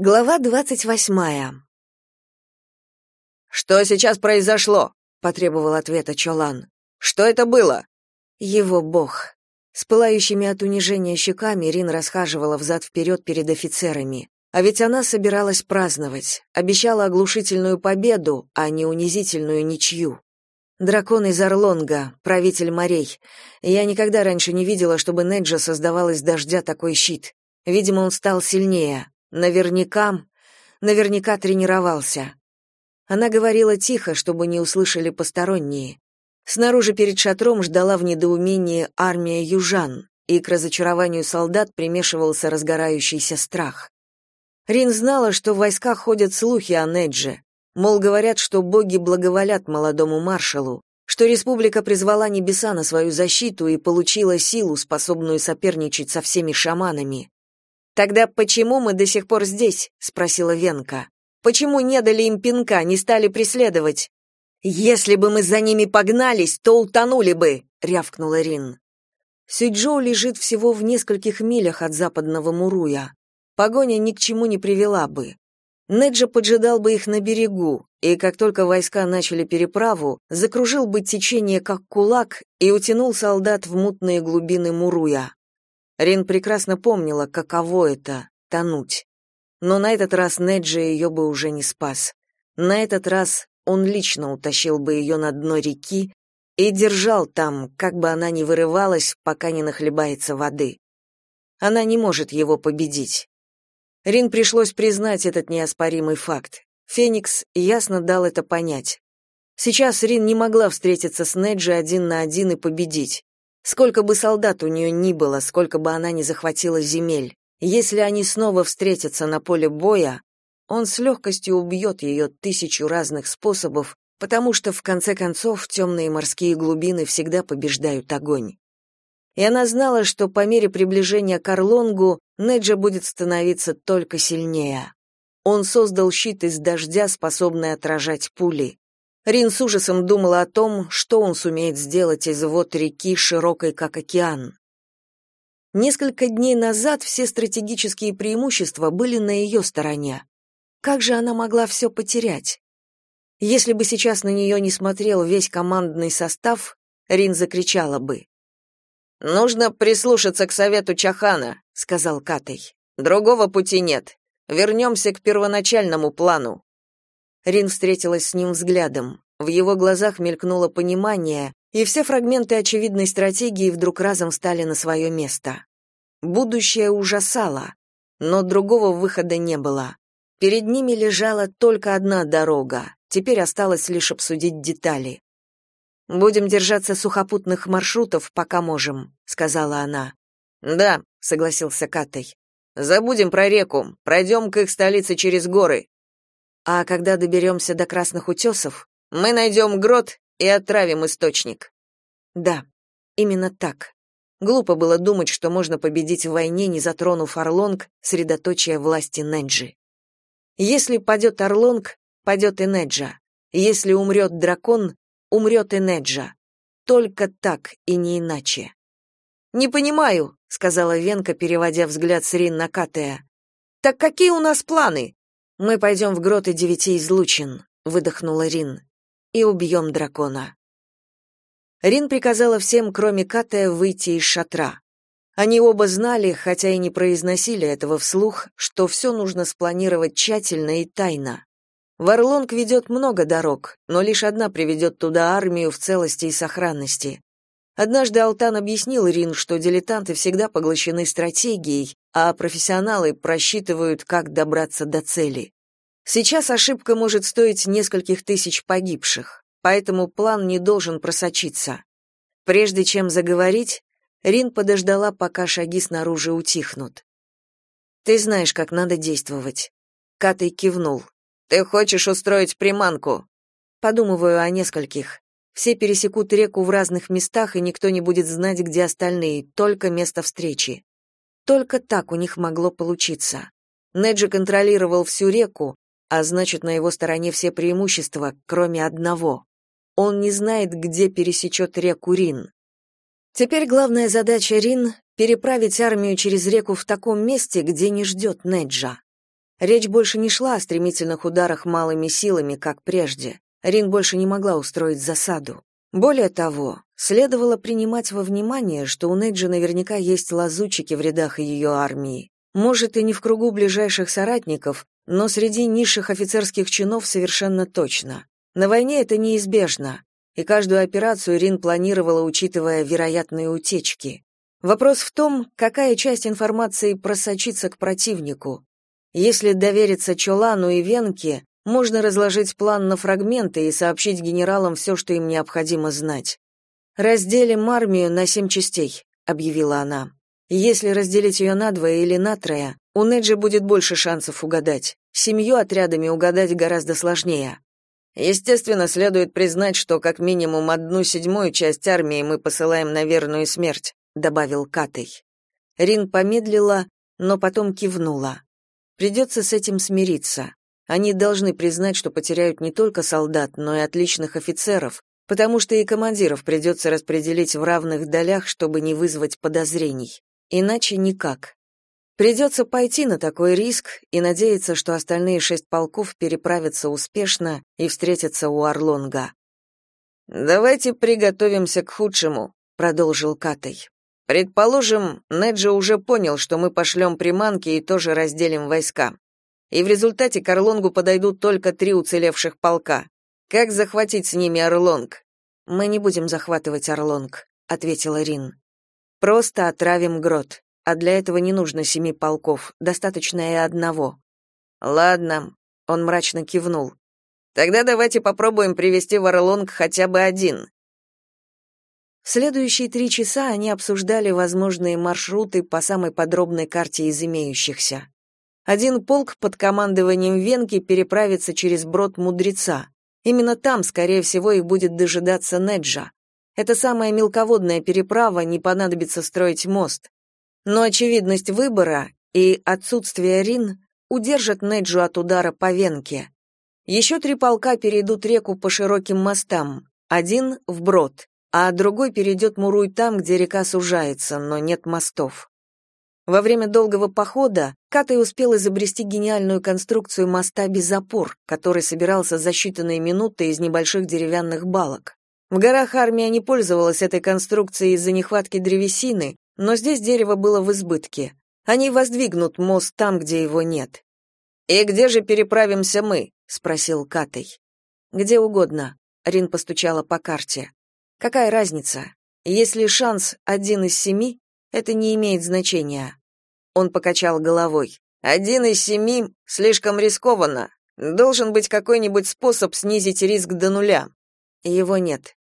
Глава двадцать восьмая. «Что сейчас произошло?» — потребовал ответа Чолан. «Что это было?» Его бог. С пылающими от унижения щеками Рин расхаживала взад-вперед перед офицерами. А ведь она собиралась праздновать, обещала оглушительную победу, а не унизительную ничью. Дракон из Орлонга, правитель морей. Я никогда раньше не видела, чтобы Неджа создавал из дождя такой щит. Видимо, он стал сильнее. Наверняка, наверняка тренировался. Она говорила тихо, чтобы не услышали посторонние. Снаружи перед шатром ждала в недоумении армия южан, и к разочарованию солдат примешивался разгорающийся страх. Рин знала, что в войсках ходят слухи о Недже, мол, говорят, что боги благоволят молодому маршалу, что республика призвала небеса на свою защиту и получила силу, способную соперничать со всеми шаманами. Тогда почему мы до сих пор здесь? спросила Венка. Почему не дали им пинка, не стали преследовать? Если бы мы за ними погнались, то утонули бы, рявкнула Рин. Сюджоу лежит всего в нескольких милях от западного Муруя. Погоня ни к чему не привела бы. Неджа поджидал бы их на берегу, и как только войска начали переправу, закружил бы течение как кулак и утянул солдат в мутные глубины Муруя. Рин прекрасно помнила, каково это — тонуть. Но на этот раз Неджи ее бы уже не спас. На этот раз он лично утащил бы ее на дно реки и держал там, как бы она ни вырывалась, пока не нахлебается воды. Она не может его победить. Рин пришлось признать этот неоспоримый факт. Феникс ясно дал это понять. Сейчас Рин не могла встретиться с Неджи один на один и победить. Сколько бы солдат у нее ни было, сколько бы она ни захватила земель, если они снова встретятся на поле боя, он с легкостью убьет ее тысячу разных способов, потому что, в конце концов, темные морские глубины всегда побеждают огонь. И она знала, что по мере приближения к Орлонгу Неджа будет становиться только сильнее. Он создал щит из дождя, способный отражать пули. Рин с ужасом думала о том, что он сумеет сделать из вод реки, широкой как океан. Несколько дней назад все стратегические преимущества были на ее стороне. Как же она могла все потерять? Если бы сейчас на нее не смотрел весь командный состав, Рин закричала бы. «Нужно прислушаться к совету Чахана», — сказал Катай. «Другого пути нет. Вернемся к первоначальному плану. Рин встретилась с ним взглядом. В его глазах мелькнуло понимание, и все фрагменты очевидной стратегии вдруг разом стали на свое место. Будущее ужасало, но другого выхода не было. Перед ними лежала только одна дорога, теперь осталось лишь обсудить детали. «Будем держаться сухопутных маршрутов, пока можем», — сказала она. «Да», — согласился Катай. «Забудем про реку, пройдем к их столице через горы. А когда доберемся до Красных утесов, мы найдем грот и отравим источник. Да, именно так. Глупо было думать, что можно победить в войне, не затронув Орлонг, средоточие власти Неджи. Если падет Орлонг, падет и Неджа. Если умрет дракон, умрет и Неджа. Только так и не иначе. «Не понимаю», — сказала Венка, переводя взгляд с Рин на Катея. «Так какие у нас планы? Мы пойдем в гроты девяти излучин, выдохнула Рин. И убьем дракона. Рин приказала всем, кроме Катая, выйти из шатра. Они оба знали, хотя и не произносили этого вслух, что все нужно спланировать тщательно и тайно. В Орлонг ведет много дорог, но лишь одна приведет туда армию в целости и сохранности. Однажды Алтан объяснил Рин, что дилетанты всегда поглощены стратегией, а профессионалы просчитывают, как добраться до цели. Сейчас ошибка может стоить нескольких тысяч погибших, поэтому план не должен просочиться. Прежде чем заговорить, Рин подождала, пока шаги снаружи утихнут. «Ты знаешь, как надо действовать». Катей кивнул. «Ты хочешь устроить приманку?» «Подумываю о нескольких. Все пересекут реку в разных местах, и никто не будет знать, где остальные, только место встречи. Только так у них могло получиться. Неджи контролировал всю реку, а значит, на его стороне все преимущества, кроме одного. Он не знает, где пересечет реку Рин. Теперь главная задача Рин — переправить армию через реку в таком месте, где не ждет Неджа. Речь больше не шла о стремительных ударах малыми силами, как прежде. Рин больше не могла устроить засаду. Более того, следовало принимать во внимание, что у Неджи наверняка есть лазутчики в рядах ее армии. Может, и не в кругу ближайших соратников, но среди низших офицерских чинов совершенно точно. На войне это неизбежно, и каждую операцию Рин планировала, учитывая вероятные утечки. Вопрос в том, какая часть информации просочится к противнику. Если довериться Чолану и Венке, можно разложить план на фрагменты и сообщить генералам все, что им необходимо знать. «Разделим армию на семь частей», — объявила она. «Если разделить ее на двое или на трое, у Неджи будет больше шансов угадать. Семью отрядами угадать гораздо сложнее». Естественно, следует признать, что как минимум одну седьмую часть армии мы посылаем на верную смерть добавил Катей. Рин помедлила, но потом кивнула. Придется с этим смириться. Они должны признать, что потеряют не только солдат, но и отличных офицеров, потому что и командиров придется распределить в равных долях, чтобы не вызвать подозрений. Иначе никак. Придется пойти на такой риск и надеяться, что остальные шесть полков переправятся успешно и встретятся у Орлонга. «Давайте приготовимся к худшему», — продолжил Катей. Предположим, Неджи уже понял, что мы пошлем приманки и тоже разделим войска. И в результате к Орлонгу подойдут только три уцелевших полка. Как захватить с ними Орлонг? Мы не будем захватывать Орлонг, ответила Рин. Просто отравим Грот. А для этого не нужно семи полков, достаточно и одного. Ладно, он мрачно кивнул. Тогда давайте попробуем привести в Орлонг хотя бы один. Следующие три часа они обсуждали возможные маршруты по самой подробной карте из имеющихся. Один полк под командованием Венки переправится через брод Мудреца. Именно там, скорее всего, их будет дожидаться Неджа. Это самая мелководная переправа, не понадобится строить мост. Но очевидность выбора и отсутствие Рин удержат Неджу от удара по Венке. Еще три полка перейдут реку по широким мостам, один — в брод а другой перейдет Муруй там, где река сужается, но нет мостов. Во время долгого похода Катай успел изобрести гениальную конструкцию моста без опор, который собирался за считанные минуты из небольших деревянных балок. В горах армия не пользовалась этой конструкцией из-за нехватки древесины, но здесь дерево было в избытке. Они воздвигнут мост там, где его нет. «И где же переправимся мы?» — спросил Катай. «Где угодно», — Рин постучала по карте. Какая разница? Если шанс один из семи, это не имеет значения. Он покачал головой. Один из семи слишком рискованно. Должен быть какой-нибудь способ снизить риск до нуля. Его нет.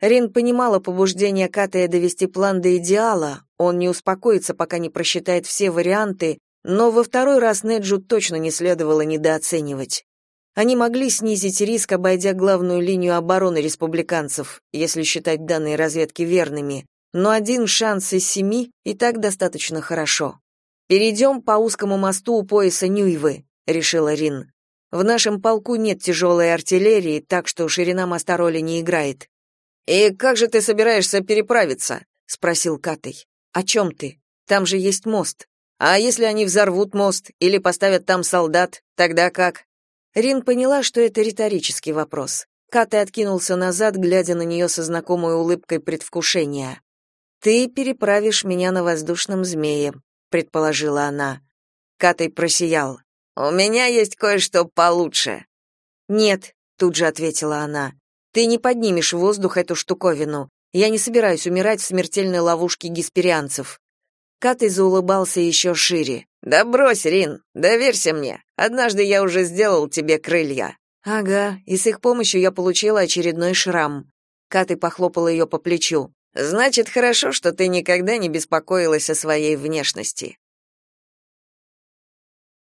Рин понимала побуждение Катая довести план до идеала, он не успокоится, пока не просчитает все варианты, но во второй раз Неджу точно не следовало недооценивать. Они могли снизить риск, обойдя главную линию обороны республиканцев, если считать данные разведки верными, но один шанс из семи и так достаточно хорошо. «Перейдем по узкому мосту у пояса Нюйвы», — решила Рин. «В нашем полку нет тяжелой артиллерии, так что ширина моста роли не играет». «И как же ты собираешься переправиться?» — спросил Катей. «О чем ты? Там же есть мост. А если они взорвут мост или поставят там солдат, тогда как?» Рин поняла, что это риторический вопрос. Катай откинулся назад, глядя на нее со знакомой улыбкой предвкушения. «Ты переправишь меня на воздушном змее», — предположила она. Катай просиял. «У меня есть кое-что получше». «Нет», — тут же ответила она. «Ты не поднимешь в воздух эту штуковину. Я не собираюсь умирать в смертельной ловушке гисперианцев». Катай заулыбался еще шире. «Да брось, Рин, доверься мне. Однажды я уже сделал тебе крылья». «Ага, и с их помощью я получила очередной шрам». Катай похлопала ее по плечу. «Значит, хорошо, что ты никогда не беспокоилась о своей внешности».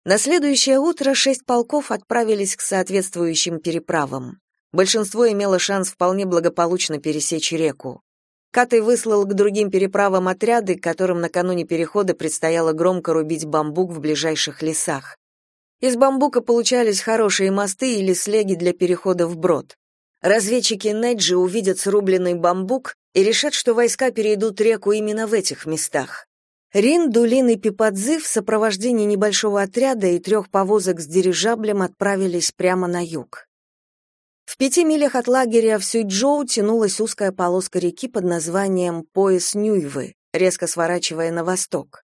На следующее утро шесть полков отправились к соответствующим переправам. Большинство имело шанс вполне благополучно пересечь реку. Катай выслал к другим переправам отряды, которым накануне перехода предстояло громко рубить бамбук в ближайших лесах. Из бамбука получались хорошие мосты или слеги для перехода в брод. Разведчики Неджи увидят срубленный бамбук и решат, что войска перейдут реку именно в этих местах. Рин, Дулин и Пипадзы в сопровождении небольшого отряда и трех повозок с дирижаблем отправились прямо на юг. В пяти милях от лагеря в Сюйчжоу тянулась узкая полоска реки под названием «Пояс Нюйвы», резко сворачивая на восток.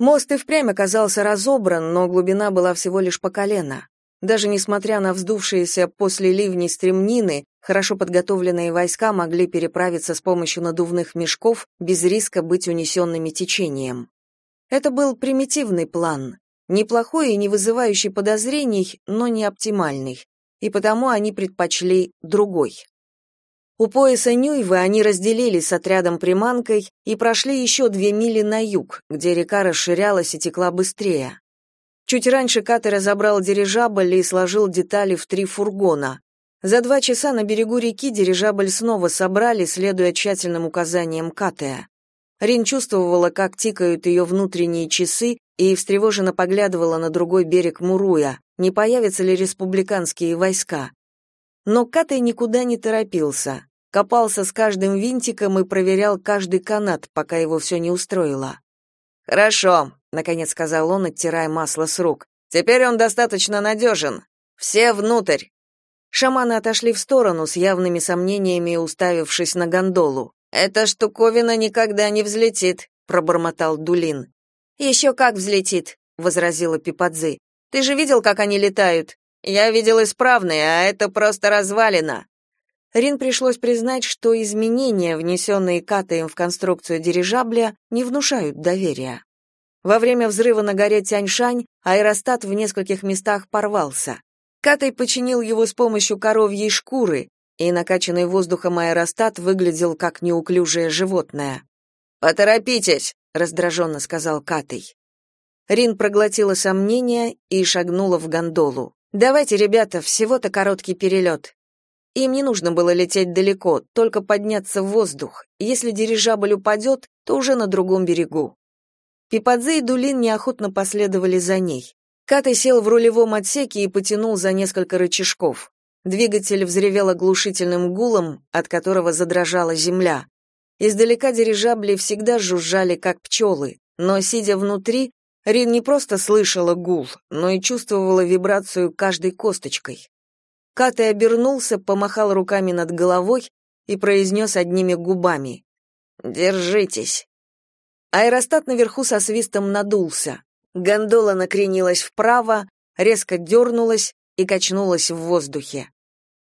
Мост и впрямь оказался разобран, но глубина была всего лишь по колено. Даже несмотря на вздувшиеся после ливней стремнины, хорошо подготовленные войска могли переправиться с помощью надувных мешков без риска быть унесенными течением. Это был примитивный план, неплохой и не вызывающий подозрений, но не оптимальный, и потому они предпочли другой. У пояса Нюйвы они разделились с отрядом приманкой и прошли еще две мили на юг, где река расширялась и текла быстрее. Чуть раньше Каты разобрал дирижабль и сложил детали в три фургона. За два часа на берегу реки дирижабль снова собрали, следуя тщательным указаниям Катая. Рин чувствовала, как тикают ее внутренние часы, и встревоженно поглядывала на другой берег Муруя, не появятся ли республиканские войска. Но Катай никуда не торопился, копался с каждым винтиком и проверял каждый канат, пока его все не устроило. «Хорошо», — наконец сказал он, оттирая масло с рук. «Теперь он достаточно надежен. Все внутрь!» Шаманы отошли в сторону с явными сомнениями, уставившись на гондолу. «Эта штуковина никогда не взлетит», — пробормотал Дулин. «Еще как взлетит», — возразила Пипадзы. «Ты же видел, как они летают? Я видел исправные, а это просто развалина». Рин пришлось признать, что изменения, внесенные Катаем в конструкцию дирижабля, не внушают доверия. Во время взрыва на горе Тяньшань аэростат в нескольких местах порвался. Катай починил его с помощью коровьей шкуры, и накачанный воздухом аэростат выглядел как неуклюжее животное. «Поторопитесь», — раздраженно сказал Катай. Рин проглотила сомнения и шагнула в гондолу. «Давайте, ребята, всего-то короткий перелет. Им не нужно было лететь далеко, только подняться в воздух. Если дирижабль упадет, то уже на другом берегу. Пипадзе и Дулин неохотно последовали за ней. Катай сел в рулевом отсеке и потянул за несколько рычажков. Двигатель взревел оглушительным гулом, от которого задрожала земля. Издалека дирижабли всегда жужжали, как пчелы, но, сидя внутри, Рин не просто слышала гул, но и чувствовала вибрацию каждой косточкой. Катай обернулся, помахал руками над головой и произнес одними губами. «Держитесь». Аэростат наверху со свистом надулся. Гондола накренилась вправо, резко дернулась и качнулась в воздухе.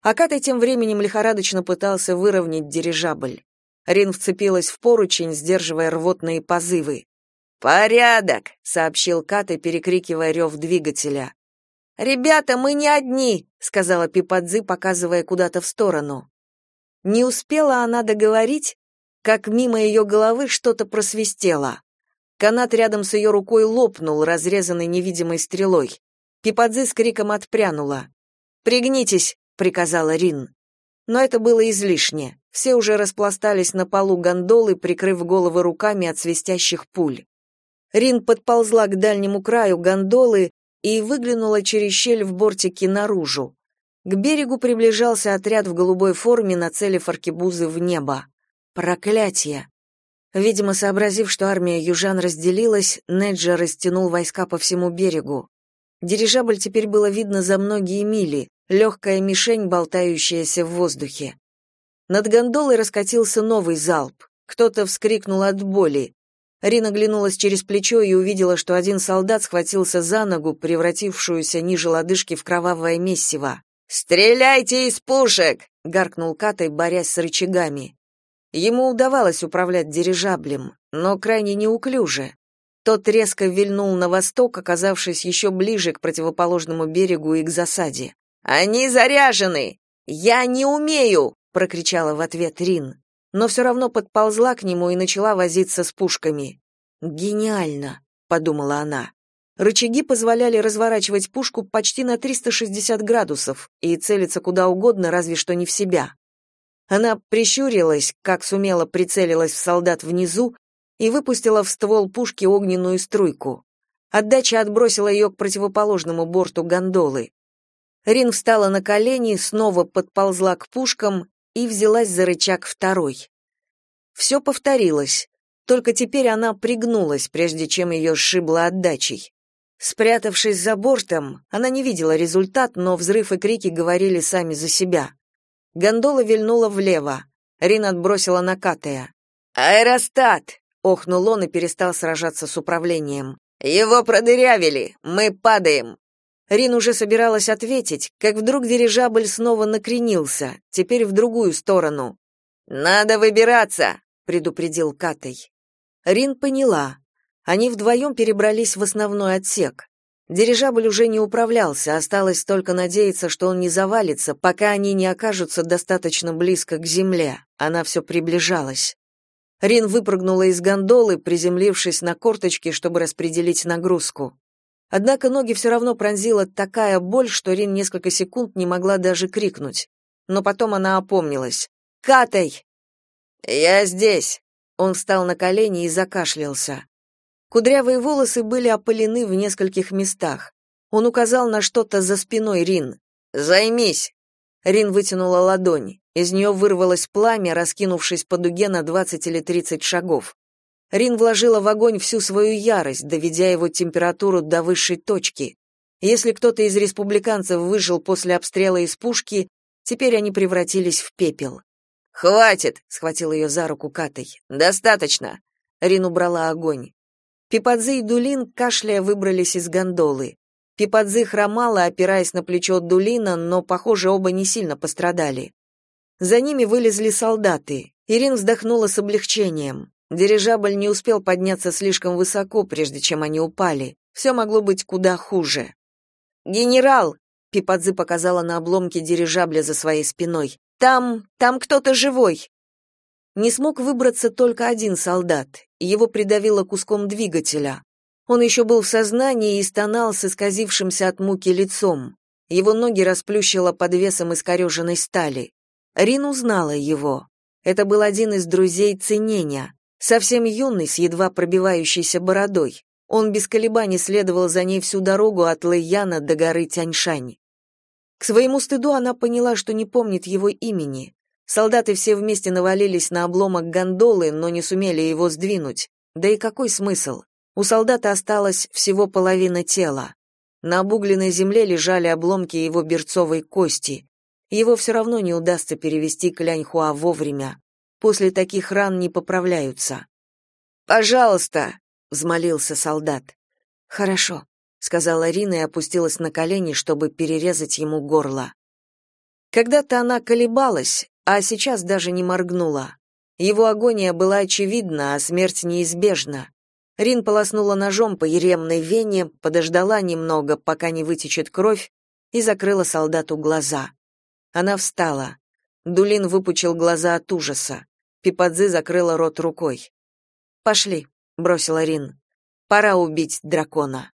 А Катай тем временем лихорадочно пытался выровнять дирижабль. Рин вцепилась в поручень, сдерживая рвотные позывы. «Порядок!» — сообщил Катай, перекрикивая рев двигателя. «Ребята, мы не одни!» — сказала Пипадзы, показывая куда-то в сторону. Не успела она договорить, как мимо ее головы что-то просвистело. Канат рядом с ее рукой лопнул, разрезанный невидимой стрелой. Пипадзы с криком отпрянула. «Пригнитесь!» — приказала Рин. Но это было излишне. Все уже распластались на полу гондолы, прикрыв головы руками от свистящих пуль. Рин подползла к дальнему краю гондолы и выглянула через щель в бортике наружу. К берегу приближался отряд в голубой форме, нацелив аркебузы в небо. Проклятие! Видимо, сообразив, что армия южан разделилась, Неджа растянул войска по всему берегу. Дирижабль теперь было видно за многие мили, легкая мишень, болтающаяся в воздухе. Над гондолой раскатился новый залп. Кто-то вскрикнул от боли. Рина глянулась через плечо и увидела, что один солдат схватился за ногу, превратившуюся ниже лодыжки в кровавое месиво. «Стреляйте из пушек!» — гаркнул Катай, борясь с рычагами. Ему удавалось управлять дирижаблем, но крайне неуклюже. Тот резко вильнул на восток, оказавшись еще ближе к противоположному берегу и к засаде. «Они заряжены! Я не умею!» — прокричала в ответ Рин но все равно подползла к нему и начала возиться с пушками. «Гениально», — подумала она. Рычаги позволяли разворачивать пушку почти на 360 градусов и целиться куда угодно, разве что не в себя. Она прищурилась, как сумела прицелилась в солдат внизу и выпустила в ствол пушки огненную струйку. Отдача отбросила ее к противоположному борту гондолы. Рин встала на колени, снова подползла к пушкам и взялась за рычаг второй. Все повторилось. Только теперь она пригнулась, прежде чем ее сшибло отдачей. Спрятавшись за бортом, она не видела результат, но взрыв и крики говорили сами за себя. Гондола вильнула влево. Рин отбросила накатая. «Аэростат!» — охнул он и перестал сражаться с управлением. «Его продырявили! Мы падаем!» Рин уже собиралась ответить, как вдруг дирижабль снова накренился, теперь в другую сторону. «Надо выбираться!» — предупредил Катай. Рин поняла. Они вдвоем перебрались в основной отсек. Дирижабль уже не управлялся, осталось только надеяться, что он не завалится, пока они не окажутся достаточно близко к земле. Она все приближалась. Рин выпрыгнула из гондолы, приземлившись на корточки, чтобы распределить нагрузку. Однако ноги все равно пронзила такая боль, что Рин несколько секунд не могла даже крикнуть. Но потом она опомнилась. «Катай!» «Я здесь!» Он встал на колени и закашлялся. Кудрявые волосы были опылены в нескольких местах. Он указал на что-то за спиной Рин. «Займись!» Рин вытянула ладонь. Из нее вырвалось пламя, раскинувшись по дуге на 20 или 30 шагов. Рин вложила в огонь всю свою ярость, доведя его температуру до высшей точки. Если кто-то из республиканцев выжил после обстрела из пушки, теперь они превратились в пепел. «Хватит!» — схватил ее за руку Катай. «Достаточно!» Рин убрала огонь. Пипадзе и Дулин, кашляя, выбрались из гондолы. Пипадзе хромала, опираясь на плечо Дулина, но, похоже, оба не сильно пострадали. За ними вылезли солдаты. Ирин вздохнула с облегчением. Дирижабль не успел подняться слишком высоко, прежде чем они упали. Все могло быть куда хуже. «Генерал!» — Пипадзы показала на обломке дирижабля за своей спиной. «Там... там кто-то живой!» Не смог выбраться только один солдат. Его придавило куском двигателя. Он еще был в сознании и стонал с исказившимся от муки лицом. Его ноги расплющило под весом искореженной стали. Рин узнала его. Это был один из друзей Циненя. Совсем юный, с едва пробивающейся бородой. Он без колебаний следовал за ней всю дорогу от Лэйяна до горы Тяньшань. К своему стыду она поняла, что не помнит его имени. Солдаты все вместе навалились на обломок гондолы, но не сумели его сдвинуть. Да и какой смысл? У солдата осталось всего половина тела. На обугленной земле лежали обломки его берцовой кости. Его все равно не удастся перевести к Ляньхуа вовремя. После таких ран не поправляются. «Пожалуйста!» — взмолился солдат. «Хорошо», — сказала Рина и опустилась на колени, чтобы перерезать ему горло. Когда-то она колебалась, а сейчас даже не моргнула. Его агония была очевидна, а смерть неизбежна. Рин полоснула ножом по еремной вене, подождала немного, пока не вытечет кровь, и закрыла солдату глаза. Она встала. Дулин выпучил глаза от ужаса. Пипадзы закрыла рот рукой. «Пошли», — бросила Рин. «Пора убить дракона».